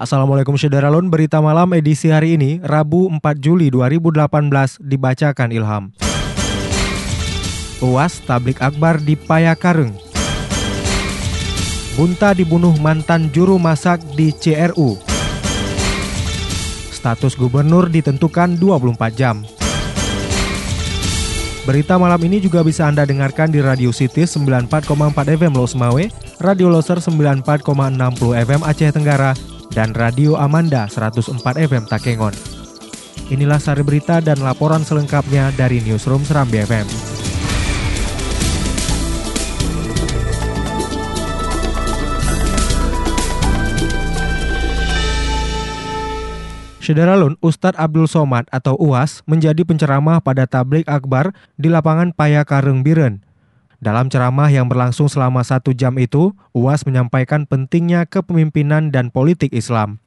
Assalamualaikum Syederalun, berita malam edisi hari ini, Rabu 4 Juli 2018, dibacakan Ilham. UAS Tablik Akbar di Payakareng. Bunta dibunuh mantan juru masak di CRU. Status gubernur ditentukan 24 jam. Berita malam ini juga bisa Anda dengarkan di Radio City 94,4 FM Los Mawe, Radio Loser 94,60 FM Aceh Tenggara, dan Radio Amanda 104 FM Takengon. Inilah sari berita dan laporan selengkapnya dari Newsroom Serambi FM. Syederalun Ustadz Abdul Somad atau UAS menjadi penceramah pada tablik akbar di lapangan Payakareng Biren, dalam ceramah yang berlangsung selama satu jam itu, UAS menyampaikan pentingnya kepemimpinan dan politik Islam.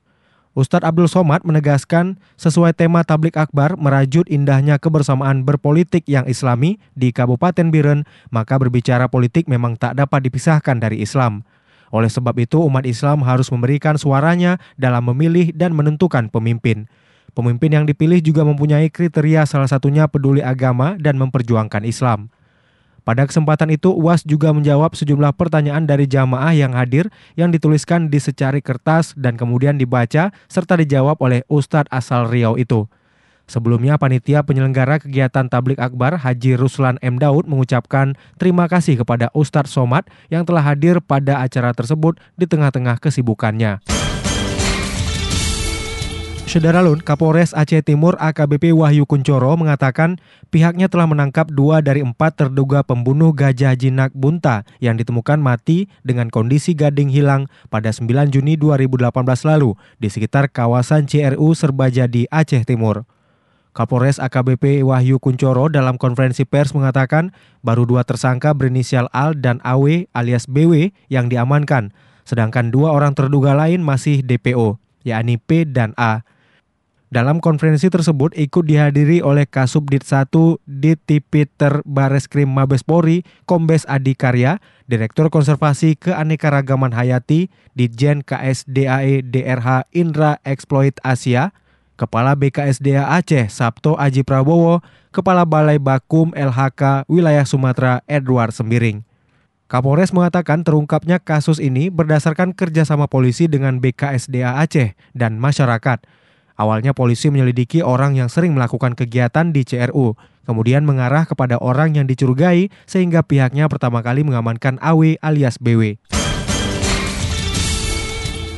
Ustadz Abdul Somad menegaskan sesuai tema tablik akbar merajut indahnya kebersamaan berpolitik yang islami di Kabupaten Biren, maka berbicara politik memang tak dapat dipisahkan dari Islam. Oleh sebab itu umat Islam harus memberikan suaranya dalam memilih dan menentukan pemimpin. Pemimpin yang dipilih juga mempunyai kriteria salah satunya peduli agama dan memperjuangkan Islam. Pada kesempatan itu, UAS juga menjawab sejumlah pertanyaan dari jamaah yang hadir yang dituliskan di secari kertas dan kemudian dibaca serta dijawab oleh Ustadz asal Riau itu. Sebelumnya, panitia penyelenggara kegiatan Tablik Akbar Haji Ruslan M. Daud mengucapkan terima kasih kepada Ustadz Somad yang telah hadir pada acara tersebut di tengah-tengah kesibukannya. Sederalun, Kapolres Aceh Timur AKBP Wahyu Kuncoro mengatakan pihaknya telah menangkap dua dari empat terduga pembunuh gajah jinak bunta yang ditemukan mati dengan kondisi gading hilang pada 9 Juni 2018 lalu di sekitar kawasan CRU Serbajadi Aceh Timur. Kapolres AKBP Wahyu Kuncoro dalam konferensi pers mengatakan baru dua tersangka berinisial Al dan AW alias BW yang diamankan, sedangkan dua orang terduga lain masih DPO, yakni P dan A. Dalam konferensi tersebut ikut dihadiri oleh Kasubdit 1 Ditipiter Bareskrim Mabespori Kombes Adi Karya, Direktur Konservasi Keanekaragaman Hayati, Ditjen KSDAE DRH Indra Exploit Asia, Kepala BKSDA Aceh Sabto Aji Prabowo, Kepala Balai Bakum LHK Wilayah Sumatera Edward Sembiring. Kapolres mengatakan terungkapnya kasus ini berdasarkan kerjasama polisi dengan BKSDA Aceh dan masyarakat Awalnya polisi menyelidiki orang yang sering melakukan kegiatan di CRU, kemudian mengarah kepada orang yang dicurigai sehingga pihaknya pertama kali mengamankan AW alias BW.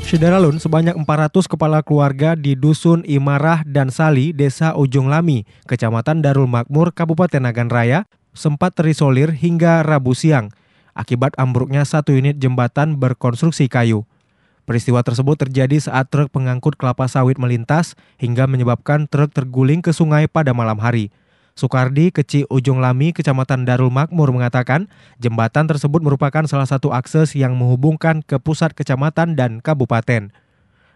Syederalun, sebanyak 400 kepala keluarga di Dusun Imarah dan Sali, Desa Ujung Lami, Kecamatan Darul Makmur, Kabupaten Nagan Raya, sempat terisolir hingga Rabu siang akibat ambruknya satu unit jembatan berkonstruksi kayu. Peristiwa tersebut terjadi saat truk pengangkut kelapa sawit melintas hingga menyebabkan truk terguling ke sungai pada malam hari. Sukardi, Keci Ujung Lami, Kecamatan Darul Makmur mengatakan jembatan tersebut merupakan salah satu akses yang menghubungkan ke pusat kecamatan dan kabupaten.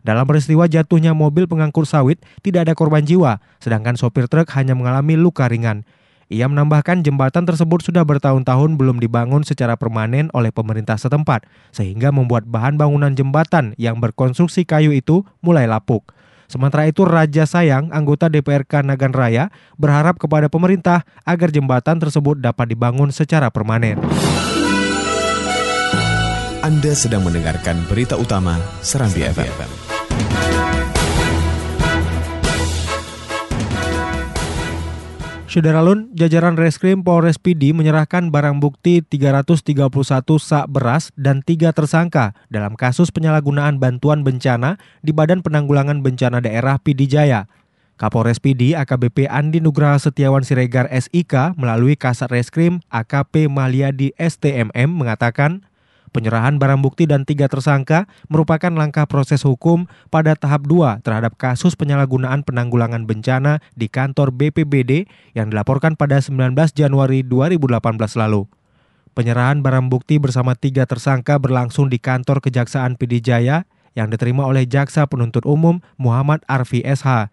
Dalam peristiwa jatuhnya mobil pengangkut sawit, tidak ada korban jiwa, sedangkan sopir truk hanya mengalami luka ringan. Ia menambahkan jembatan tersebut sudah bertahun-tahun belum dibangun secara permanen oleh pemerintah setempat, sehingga membuat bahan bangunan jembatan yang berkonstruksi kayu itu mulai lapuk. Sementara itu Raja Sayang, anggota DPRK Nagan Raya, berharap kepada pemerintah agar jembatan tersebut dapat dibangun secara permanen. Anda sedang mendengarkan berita utama Serambi FM. Syederalun, jajaran Reskrim Polres PD menyerahkan barang bukti 331 sak beras dan tiga tersangka dalam kasus penyalahgunaan bantuan bencana di Badan Penanggulangan Bencana Daerah PD Jaya. Kapolres PD AKBP Andi Nugraha Setiawan Siregar SIK melalui Kasat Reskrim AKP Maliadi STMM mengatakan Penyerahan barang bukti dan tiga tersangka merupakan langkah proses hukum pada tahap 2 terhadap kasus penyalahgunaan penanggulangan bencana di kantor BPBD yang dilaporkan pada 19 Januari 2018 lalu. Penyerahan barang bukti bersama tiga tersangka berlangsung di kantor Kejaksaan Pidijaya yang diterima oleh Jaksa Penuntut Umum Muhammad Arfi SH.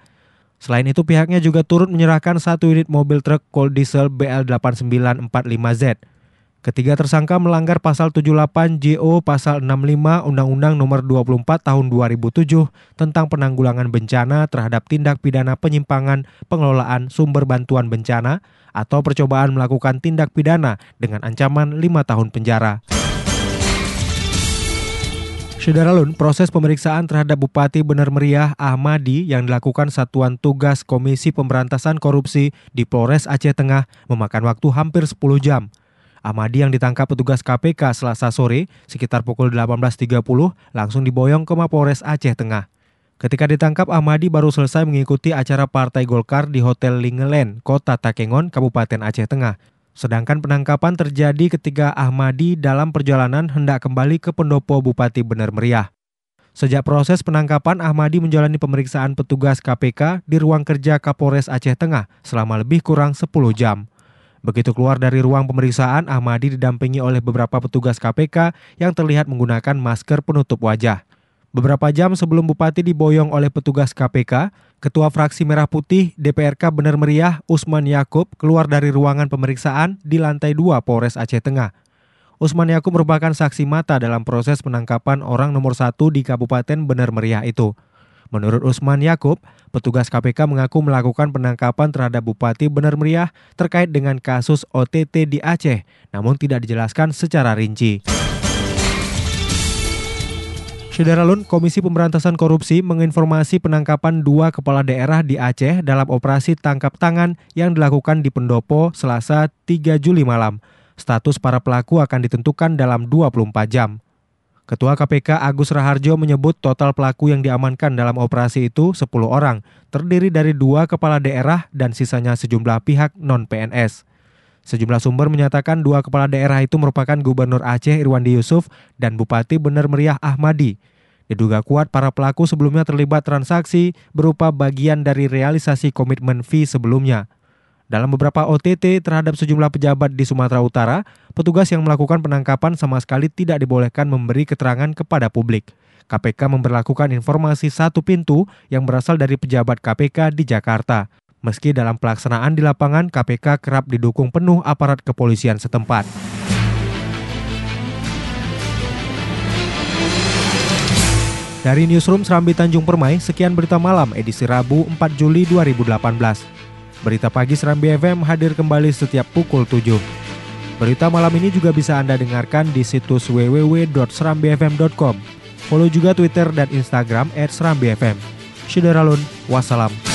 Selain itu pihaknya juga turut menyerahkan satu unit mobil truk Cold Diesel BL8945Z Ketiga tersangka melanggar pasal 78 JO pasal 65 Undang-Undang Nomor 24 Tahun 2007 tentang penanggulangan bencana terhadap tindak pidana penyimpangan pengelolaan sumber bantuan bencana atau percobaan melakukan tindak pidana dengan ancaman 5 tahun penjara. Saudara Lun, proses pemeriksaan terhadap Bupati Benar Meriah Ahmadi yang dilakukan Satuan Tugas Komisi Pemberantasan Korupsi di Polres Aceh Tengah memakan waktu hampir 10 jam. Amadi yang ditangkap petugas KPK selasa sore sekitar pukul 18.30 langsung diboyong ke Mapores Aceh Tengah. Ketika ditangkap, Ahmadi baru selesai mengikuti acara Partai Golkar di Hotel Lingelen, Kota Takengon, Kabupaten Aceh Tengah. Sedangkan penangkapan terjadi ketika Ahmadi dalam perjalanan hendak kembali ke pendopo Bupati Benar Meriah. Sejak proses penangkapan, Ahmadi menjalani pemeriksaan petugas KPK di ruang kerja Kapolres Aceh Tengah selama lebih kurang 10 jam. Begitu keluar dari ruang pemeriksaan, Ahmadi didampingi oleh beberapa petugas KPK yang terlihat menggunakan masker penutup wajah. Beberapa jam sebelum Bupati diboyong oleh petugas KPK, Ketua Fraksi Merah Putih DPRK Benar Meriah Usman Yakub keluar dari ruangan pemeriksaan di lantai 2 Polres Aceh Tengah. Usman Yakub merupakan saksi mata dalam proses penangkapan orang nomor satu di Kabupaten Benar Meriah itu. Menurut Usman Yakub, petugas KPK mengaku melakukan penangkapan terhadap Bupati Benar Meriah terkait dengan kasus OTT di Aceh, namun tidak dijelaskan secara rinci. Saudara Komisi Pemberantasan Korupsi menginformasi penangkapan dua kepala daerah di Aceh dalam operasi tangkap tangan yang dilakukan di Pendopo Selasa 3 Juli malam. Status para pelaku akan ditentukan dalam 24 jam. Ketua KPK Agus Raharjo menyebut total pelaku yang diamankan dalam operasi itu 10 orang, terdiri dari dua kepala daerah dan sisanya sejumlah pihak non-PNS. Sejumlah sumber menyatakan dua kepala daerah itu merupakan Gubernur Aceh Irwandi Yusuf dan Bupati Bener Meriah Ahmadi. Diduga kuat para pelaku sebelumnya terlibat transaksi berupa bagian dari realisasi komitmen fee sebelumnya. Dalam beberapa OTT terhadap sejumlah pejabat di Sumatera Utara, petugas yang melakukan penangkapan sama sekali tidak dibolehkan memberi keterangan kepada publik. KPK memperlakukan informasi satu pintu yang berasal dari pejabat KPK di Jakarta. Meski dalam pelaksanaan di lapangan, KPK kerap didukung penuh aparat kepolisian setempat. Dari Newsroom Serambi Tanjung Permai, sekian berita malam edisi Rabu 4 Juli 2018. Berita pagi Serambi FM hadir kembali setiap pukul 7. Berita malam ini juga bisa Anda dengarkan di situs www.serambifm.com. Follow juga Twitter dan Instagram @serambifm. Syederalun, wassalam.